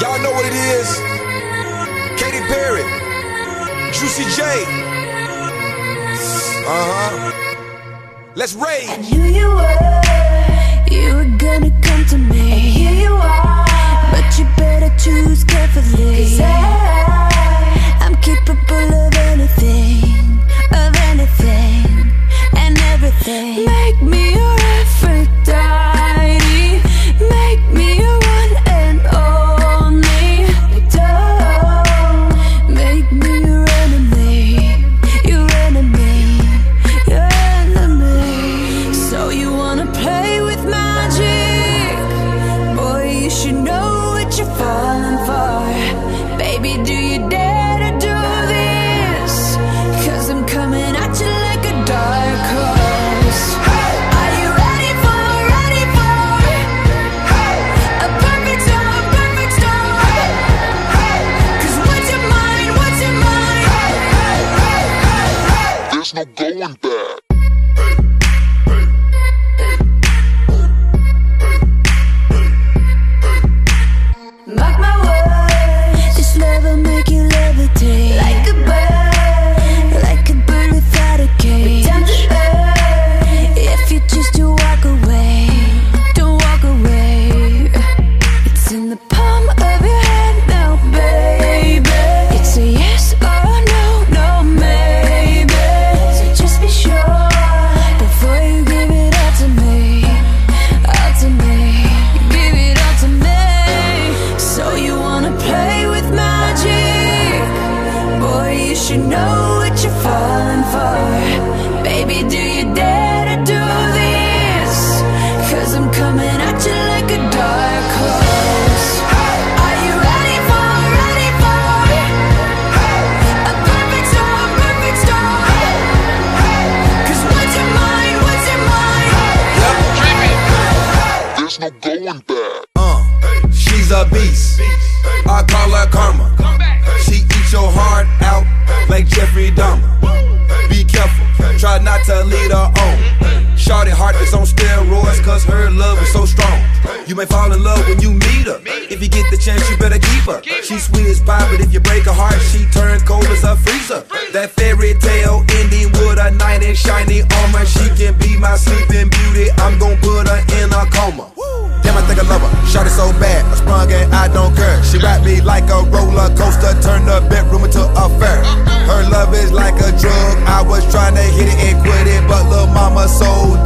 Y'all know what it is. Katy Perry, Juicy J. Uh huh. Let's rage. I knew you were, you were gonna come to me. And here you are, There's no going back. My words, this love will make you levitate like a bird, like a bird without a cage. If you choose to walk away, don't walk away. It's in the palm of your Uh, she's a beast. I call her karma. She eats your heart out like Jeffrey Dahmer. Be careful, try not to lead her on. Shorty heart is on steroids, cause her love is so strong. You may fall in love when you meet her. If you get the chance, you better keep her. She's sweet as pie, but if you break her heart, she turn cold as a freezer. That fairy tale my soul.